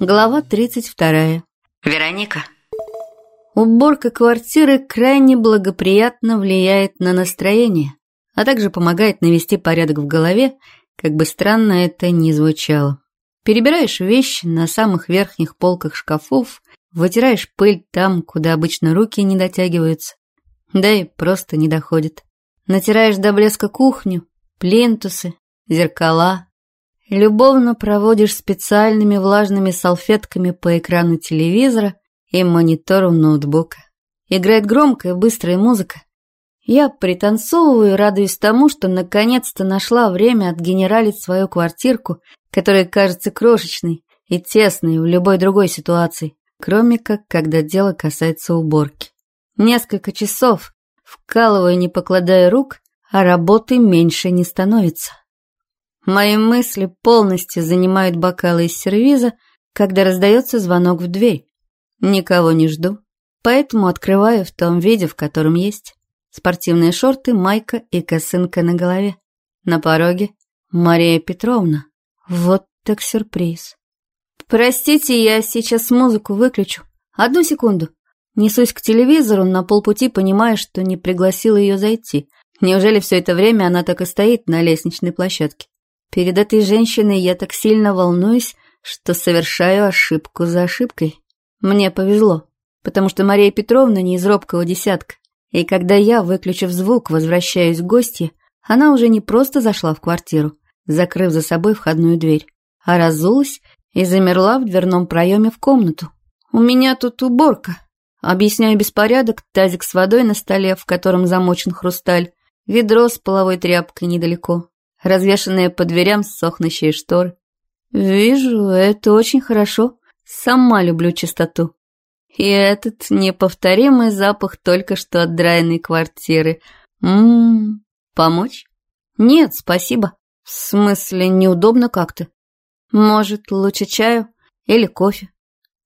Глава 32. Вероника. Уборка квартиры крайне благоприятно влияет на настроение, а также помогает навести порядок в голове, как бы странно это ни звучало. Перебираешь вещи на самых верхних полках шкафов, вытираешь пыль там, куда обычно руки не дотягиваются, да и просто не доходит. Натираешь до блеска кухню, плинтусы, зеркала, любовно проводишь специальными влажными салфетками по экрану телевизора и монитору ноутбука. Играет громкая быстрая музыка. Я пританцовываю радуюсь тому, что наконец-то нашла время отгенералить свою квартирку, которая кажется крошечной и тесной в любой другой ситуации, кроме как когда дело касается уборки. Несколько часов, вкалываю, не покладая рук, а работы меньше не становится. Мои мысли полностью занимают бокалы из сервиза, когда раздается звонок в дверь. Никого не жду, поэтому открываю в том виде, в котором есть. Спортивные шорты, майка и косынка на голове. На пороге Мария Петровна. Вот так сюрприз. Простите, я сейчас музыку выключу. Одну секунду. Несусь к телевизору, на полпути понимая, что не пригласила ее зайти. Неужели все это время она так и стоит на лестничной площадке? Перед этой женщиной я так сильно волнуюсь, что совершаю ошибку за ошибкой. Мне повезло, потому что Мария Петровна не из робкого десятка. И когда я, выключив звук, возвращаюсь к гостье, она уже не просто зашла в квартиру, закрыв за собой входную дверь, а разулась и замерла в дверном проеме в комнату. «У меня тут уборка», Объясняю беспорядок, тазик с водой на столе, в котором замочен хрусталь, ведро с половой тряпкой недалеко развешанные по дверям сохнущие шторы. Вижу, это очень хорошо. Сама люблю чистоту. И этот неповторимый запах только что отдраенной квартиры. Ммм, помочь? Нет, спасибо. В смысле, неудобно как-то. Может, лучше чаю или кофе?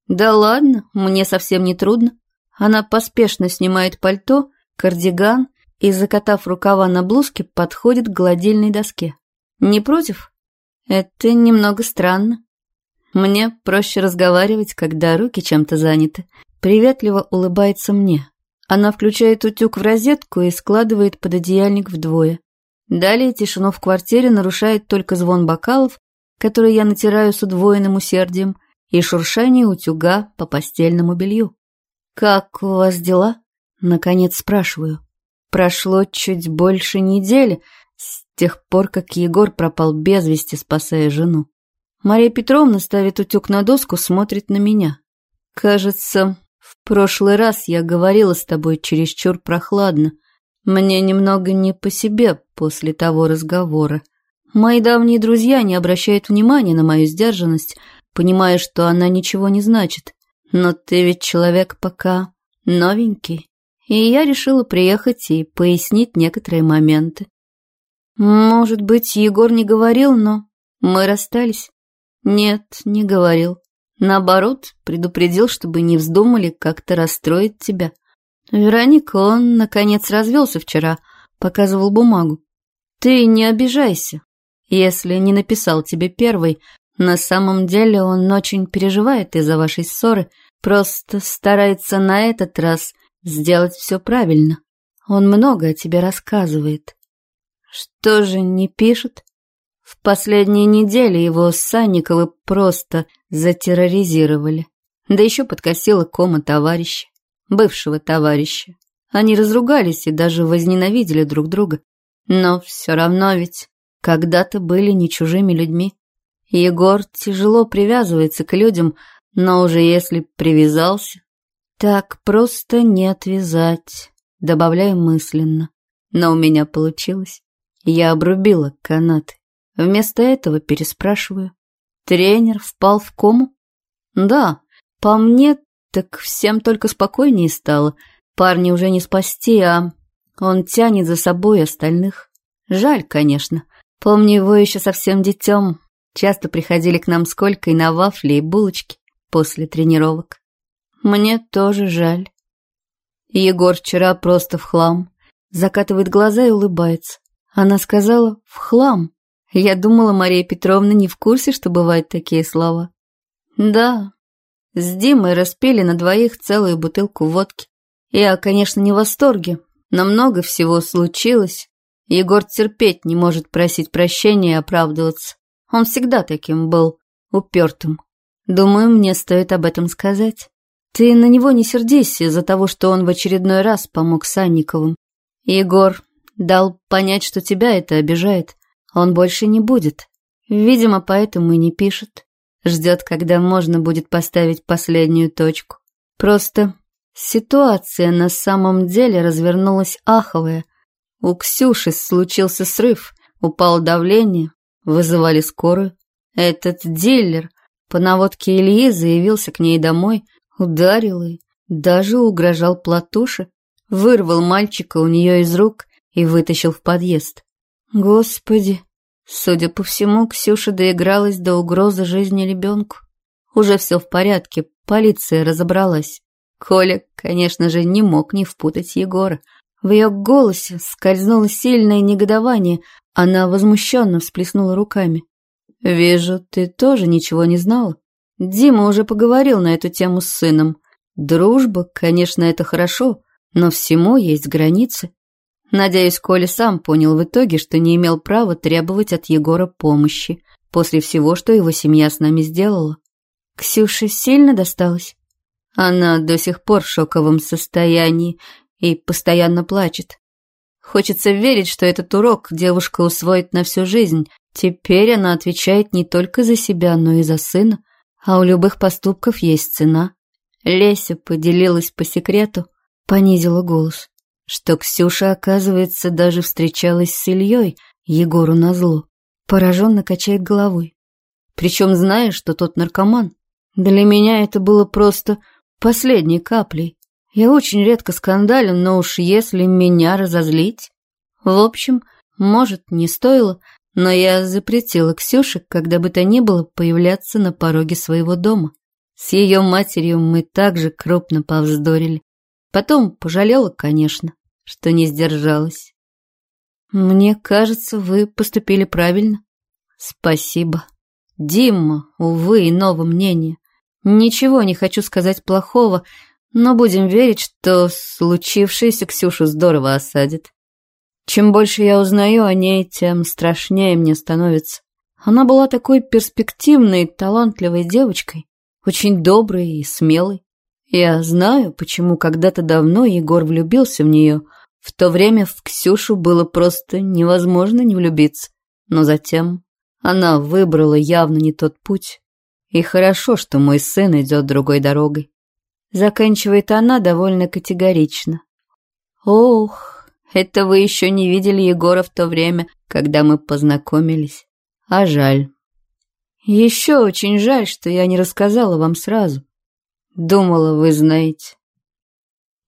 Да ладно, мне совсем не трудно. Она поспешно снимает пальто, кардиган и, закатав рукава на блузке, подходит к гладильной доске. Не против? Это немного странно. Мне проще разговаривать, когда руки чем-то заняты. Приветливо улыбается мне. Она включает утюг в розетку и складывает пододеяльник вдвое. Далее тишину в квартире нарушает только звон бокалов, которые я натираю с удвоенным усердием, и шуршание утюга по постельному белью. «Как у вас дела?» — наконец спрашиваю. Прошло чуть больше недели с тех пор, как Егор пропал без вести, спасая жену. Мария Петровна ставит утюг на доску, смотрит на меня. Кажется, в прошлый раз я говорила с тобой чересчур прохладно. Мне немного не по себе после того разговора. Мои давние друзья не обращают внимания на мою сдержанность, понимая, что она ничего не значит. Но ты ведь человек пока новенький и я решила приехать и пояснить некоторые моменты. Может быть, Егор не говорил, но мы расстались. Нет, не говорил. Наоборот, предупредил, чтобы не вздумали как-то расстроить тебя. Вероника, он, наконец, развелся вчера, показывал бумагу. Ты не обижайся, если не написал тебе первый. На самом деле он очень переживает из-за вашей ссоры, просто старается на этот раз сделать все правильно. Он много о тебе рассказывает. Что же не пишет? В последние недели его Санниковы просто затерроризировали. Да еще подкосила кома товарища, бывшего товарища. Они разругались и даже возненавидели друг друга. Но все равно ведь когда-то были не чужими людьми. Егор тяжело привязывается к людям, но уже если привязался, так просто не отвязать, добавляю мысленно. Но у меня получилось. Я обрубила канаты. Вместо этого переспрашиваю. Тренер впал в кому? Да, по мне, так всем только спокойнее стало. Парни уже не спасти, а он тянет за собой остальных. Жаль, конечно. Помню его еще совсем детем. Часто приходили к нам с Колькой на вафли и булочки после тренировок. Мне тоже жаль. Егор вчера просто в хлам. Закатывает глаза и улыбается. Она сказала «в хлам». Я думала, Мария Петровна не в курсе, что бывают такие слова. Да, с Димой распили на двоих целую бутылку водки. Я, конечно, не в восторге, но много всего случилось. Егор терпеть не может просить прощения и оправдываться. Он всегда таким был, упертым. Думаю, мне стоит об этом сказать. Ты на него не сердись из-за того, что он в очередной раз помог Санниковым. Егор дал понять, что тебя это обижает. Он больше не будет. Видимо, поэтому и не пишет. Ждет, когда можно будет поставить последнюю точку. Просто ситуация на самом деле развернулась аховая. У Ксюши случился срыв, упало давление, вызывали скорую. Этот дилер по наводке Ильи заявился к ней домой, ударил и даже угрожал Платуше, вырвал мальчика у нее из рук и вытащил в подъезд. Господи, судя по всему, Ксюша доигралась до угрозы жизни ребенку. Уже все в порядке, полиция разобралась. Коля, конечно же, не мог не впутать Егора. В ее голосе скользнуло сильное негодование, она возмущенно всплеснула руками. «Вижу, ты тоже ничего не знала. Дима уже поговорил на эту тему с сыном. Дружба, конечно, это хорошо, но всему есть границы. Надеюсь, Коля сам понял в итоге, что не имел права требовать от Егора помощи после всего, что его семья с нами сделала. Ксюше сильно досталось? Она до сих пор в шоковом состоянии и постоянно плачет. Хочется верить, что этот урок девушка усвоит на всю жизнь, Теперь она отвечает не только за себя, но и за сына, а у любых поступков есть цена. Леся поделилась по секрету, понизила голос, что Ксюша, оказывается, даже встречалась с Ильей, Егору назло. Пораженно качает головой. Причем зная, что тот наркоман. Для меня это было просто последней каплей. Я очень редко скандален, но уж если меня разозлить... В общем, может, не стоило, но я запретила Ксюше, когда бы то ни было, появляться на пороге своего дома. С ее матерью мы также крупно повздорили. Потом пожалела, конечно, что не сдержалась. Мне кажется, вы поступили правильно. Спасибо. Дима, увы, иного мнения. Ничего не хочу сказать плохого, но будем верить, что случившееся Ксюшу здорово осадит. Чем больше я узнаю о ней, тем страшнее мне становится. Она была такой перспективной, талантливой девочкой, очень доброй и смелой. Я знаю, почему когда-то давно Егор влюбился в нее. В то время в Ксюшу было просто невозможно не влюбиться. Но затем она выбрала явно не тот путь. И хорошо, что мой сын идет другой дорогой. Заканчивает она довольно категорично. Ох, это вы еще не видели Егора в то время, когда мы познакомились. А жаль. Еще очень жаль, что я не рассказала вам сразу. Думала, вы знаете.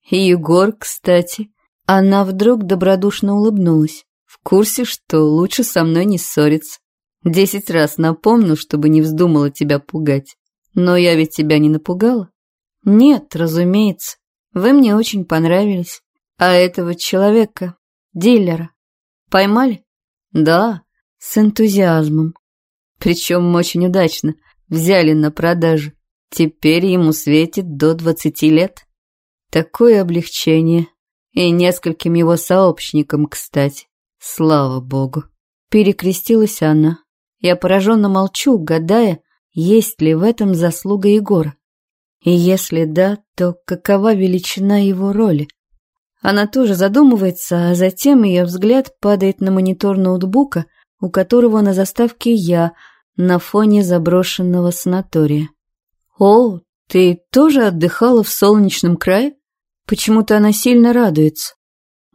И Егор, кстати, она вдруг добродушно улыбнулась. В курсе, что лучше со мной не ссориться. Десять раз напомню, чтобы не вздумала тебя пугать. Но я ведь тебя не напугала? Нет, разумеется. Вы мне очень понравились. А этого человека, дилера, поймали? Да, с энтузиазмом. Причем очень удачно. Взяли на продажу. Теперь ему светит до двадцати лет. Такое облегчение. И нескольким его сообщникам, кстати. Слава богу. Перекрестилась она. Я пораженно молчу, гадая, есть ли в этом заслуга Егора. И если да, то какова величина его роли? Она тоже задумывается, а затем ее взгляд падает на монитор ноутбука, у которого на заставке я, на фоне заброшенного санатория. «О, ты тоже отдыхала в солнечном крае?» Почему-то она сильно радуется.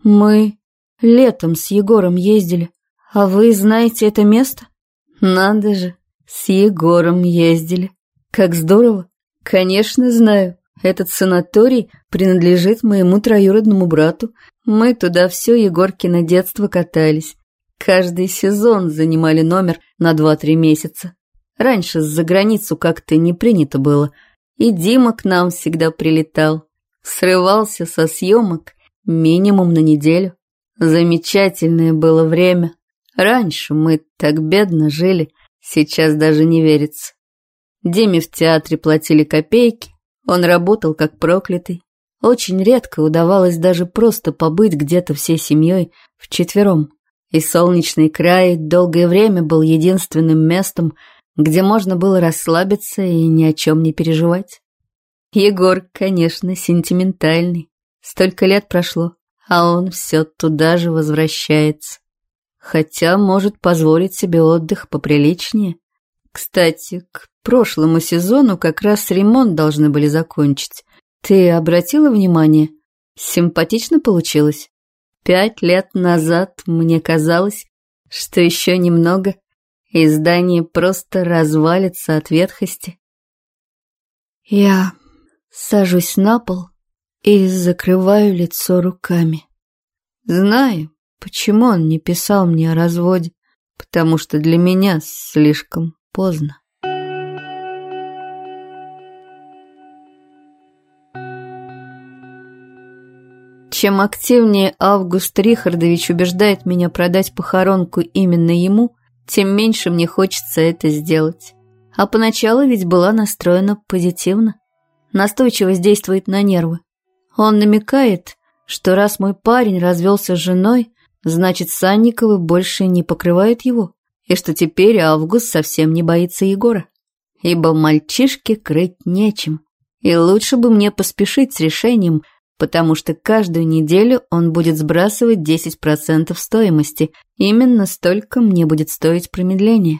«Мы летом с Егором ездили. А вы знаете это место?» «Надо же, с Егором ездили. Как здорово! Конечно, знаю. Этот санаторий принадлежит моему троюродному брату. Мы туда все Егоркино детство катались. Каждый сезон занимали номер на два-три месяца. Раньше за границу как-то не принято было. И Дима к нам всегда прилетал. Срывался со съемок минимум на неделю. Замечательное было время. Раньше мы так бедно жили, сейчас даже не верится. Диме в театре платили копейки, он работал как проклятый. Очень редко удавалось даже просто побыть где-то всей семьей вчетвером. И солнечный край долгое время был единственным местом, где можно было расслабиться и ни о чем не переживать. Егор, конечно, сентиментальный. Столько лет прошло, а он все туда же возвращается. Хотя может позволить себе отдых поприличнее. Кстати, к прошлому сезону как раз ремонт должны были закончить. Ты обратила внимание? Симпатично получилось. Пять лет назад мне казалось, что еще немного, и здание просто развалится от ветхости. Я сажусь на пол и закрываю лицо руками. Знаю, почему он не писал мне о разводе, потому что для меня слишком поздно. Чем активнее Август Рихардович убеждает меня продать похоронку именно ему, тем меньше мне хочется это сделать. А поначалу ведь была настроена позитивно. Настойчивость действует на нервы. Он намекает, что раз мой парень развелся с женой, значит Санниковы больше не покрывают его, и что теперь Август совсем не боится Егора. Ибо мальчишке крыть нечем. И лучше бы мне поспешить с решением, потому что каждую неделю он будет сбрасывать 10% стоимости. Именно столько мне будет стоить промедление.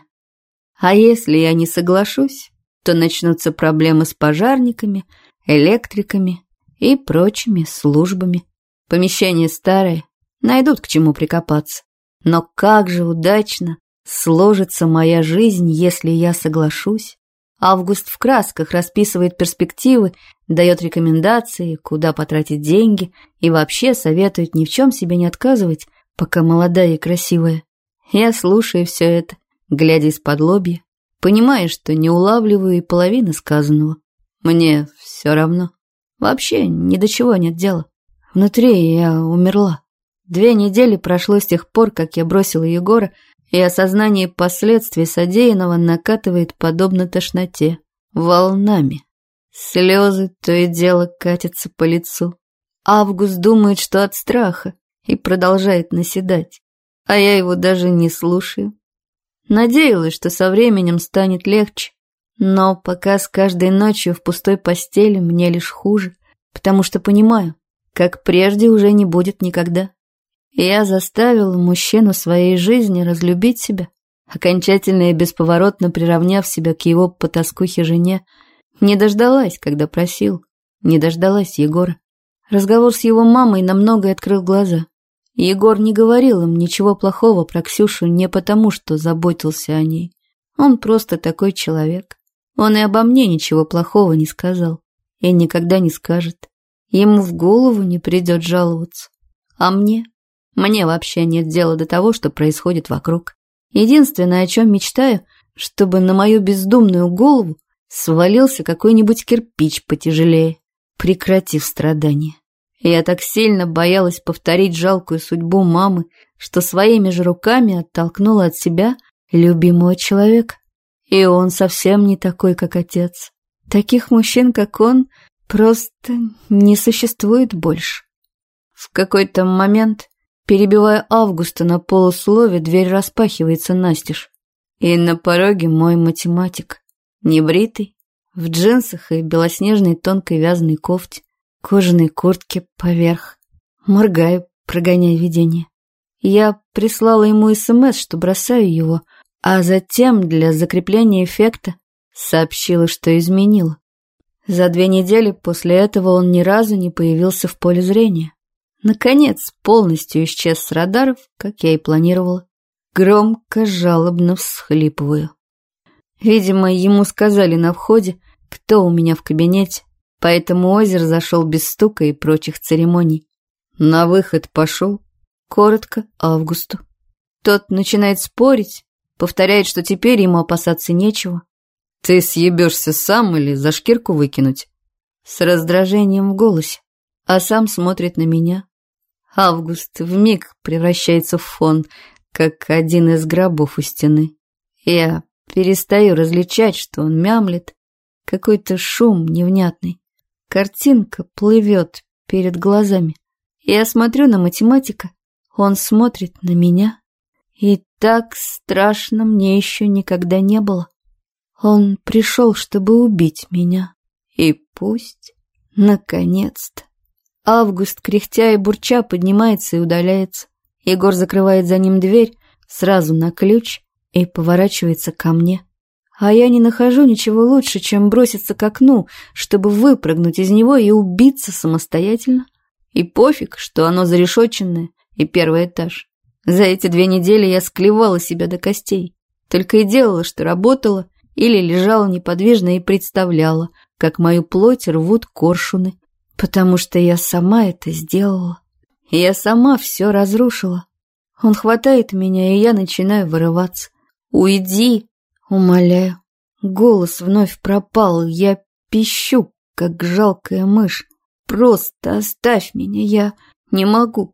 А если я не соглашусь, то начнутся проблемы с пожарниками, электриками и прочими службами. Помещение старое, найдут к чему прикопаться. Но как же удачно сложится моя жизнь, если я соглашусь. Август в красках расписывает перспективы, дает рекомендации, куда потратить деньги и вообще советует ни в чем себе не отказывать, пока молодая и красивая. Я слушаю все это, глядя из-под лобья, понимая, что не улавливаю и половины сказанного. Мне все равно. Вообще ни до чего нет дела. Внутри я умерла. Две недели прошло с тех пор, как я бросила Егора, и осознание последствий содеянного накатывает подобно тошноте, волнами. Слезы то и дело катятся по лицу. Август думает, что от страха, и продолжает наседать, а я его даже не слушаю. Надеялась, что со временем станет легче, но пока с каждой ночью в пустой постели мне лишь хуже, потому что понимаю, как прежде уже не будет никогда. Я заставила мужчину своей жизни разлюбить себя, окончательно и бесповоротно приравняв себя к его потаскухе жене. Не дождалась, когда просил, не дождалась Егора. Разговор с его мамой на многое открыл глаза. Егор не говорил им ничего плохого про Ксюшу не потому, что заботился о ней. Он просто такой человек. Он и обо мне ничего плохого не сказал. И никогда не скажет. Ему в голову не придет жаловаться. А мне? Мне вообще нет дела до того, что происходит вокруг. Единственное, о чем мечтаю, чтобы на мою бездумную голову свалился какой-нибудь кирпич потяжелее, прекратив страдания. Я так сильно боялась повторить жалкую судьбу мамы, что своими же руками оттолкнула от себя любимого человека. И он совсем не такой, как отец. Таких мужчин, как он, просто не существует больше. В какой-то момент Перебивая Августа на полуслове, дверь распахивается настежь. И на пороге мой математик. Небритый, в джинсах и белоснежной тонкой вязаной кофте, кожаной куртке поверх. Моргаю, прогоняя видение. Я прислала ему СМС, что бросаю его, а затем для закрепления эффекта сообщила, что изменила. За две недели после этого он ни разу не появился в поле зрения. Наконец, полностью исчез с радаров, как я и планировала. Громко, жалобно всхлипываю. Видимо, ему сказали на входе, кто у меня в кабинете, поэтому озер зашел без стука и прочих церемоний. На выход пошел, коротко, Августу. Тот начинает спорить, повторяет, что теперь ему опасаться нечего. «Ты съебешься сам или за шкирку выкинуть?» С раздражением в голосе, а сам смотрит на меня, Август вмиг превращается в фон, как один из гробов у стены. Я перестаю различать, что он мямлет. Какой-то шум невнятный. Картинка плывет перед глазами. Я смотрю на математика, он смотрит на меня. И так страшно мне еще никогда не было. Он пришел, чтобы убить меня. И пусть, наконец-то. Август, кряхтя и бурча, поднимается и удаляется. Егор закрывает за ним дверь, сразу на ключ, и поворачивается ко мне. А я не нахожу ничего лучше, чем броситься к окну, чтобы выпрыгнуть из него и убиться самостоятельно. И пофиг, что оно зарешоченное и первый этаж. За эти две недели я склевала себя до костей. Только и делала, что работала или лежала неподвижно и представляла, как мою плоть рвут коршуны, потому что я сама это сделала. Я сама все разрушила. Он хватает меня, и я начинаю вырываться. «Уйди!» Умоляю. Голос вновь пропал, я пищу, как жалкая мышь. Просто оставь меня, я не могу.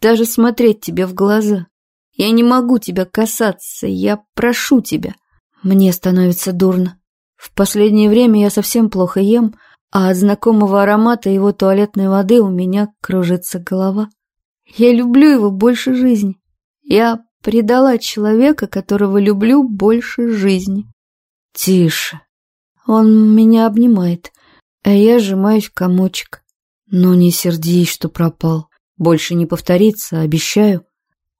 Даже смотреть тебе в глаза. Я не могу тебя касаться, я прошу тебя. Мне становится дурно. В последнее время я совсем плохо ем, а от знакомого аромата его туалетной воды у меня кружится голова. Я люблю его больше жизни. Я предала человека, которого люблю больше жизни. Тише. Он меня обнимает, а я сжимаюсь в комочек. Но не сердись, что пропал. Больше не повторится, обещаю.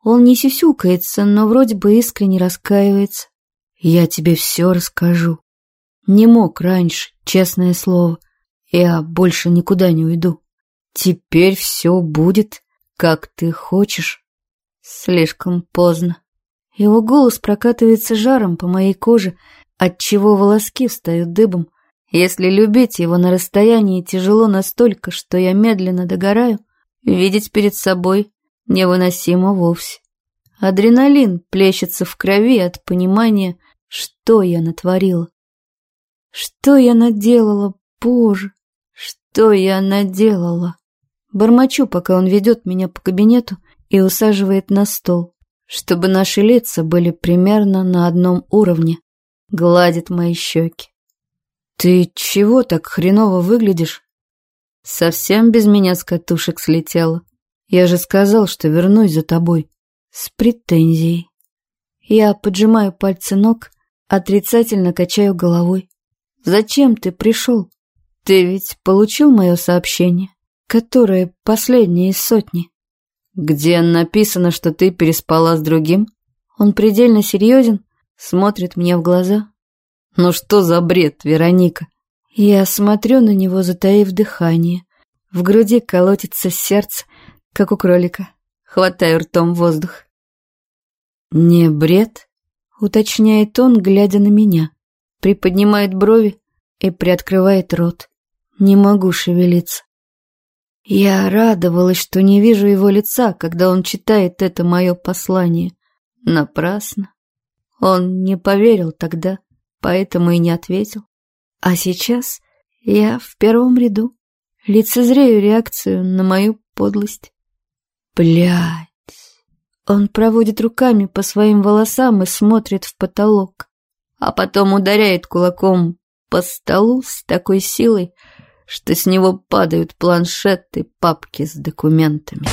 Он не сюсюкается, но вроде бы искренне раскаивается. Я тебе все расскажу. Не мог раньше, честное слово. Я больше никуда не уйду. Теперь все будет, как ты хочешь. Слишком поздно. Его голос прокатывается жаром по моей коже, отчего волоски встают дыбом. Если любить его на расстоянии тяжело настолько, что я медленно догораю, видеть перед собой невыносимо вовсе. Адреналин плещется в крови от понимания, что я натворила. Что я наделала, Боже, что я наделала? Бормочу, пока он ведет меня по кабинету и усаживает на стол, чтобы наши лица были примерно на одном уровне. Гладит мои щеки. «Ты чего так хреново выглядишь?» «Совсем без меня с катушек слетела. Я же сказал, что вернусь за тобой. С претензией». Я поджимаю пальцы ног, отрицательно качаю головой. «Зачем ты пришел? Ты ведь получил мое сообщение, которое последнее из сотни?» «Где написано, что ты переспала с другим?» Он предельно серьезен, смотрит мне в глаза. «Ну что за бред, Вероника?» Я смотрю на него, затаив дыхание. В груди колотится сердце, как у кролика. Хватаю ртом воздух. «Не бред?» — уточняет он, глядя на меня. Приподнимает брови и приоткрывает рот. Не могу шевелиться. Я радовалась, что не вижу его лица, когда он читает это мое послание. Напрасно. Он не поверил тогда, поэтому и не ответил. А сейчас я в первом ряду, лицезрею реакцию на мою подлость. Блядь. Он проводит руками по своим волосам и смотрит в потолок, а потом ударяет кулаком по столу с такой силой, что с него падают планшеты, папки с документами.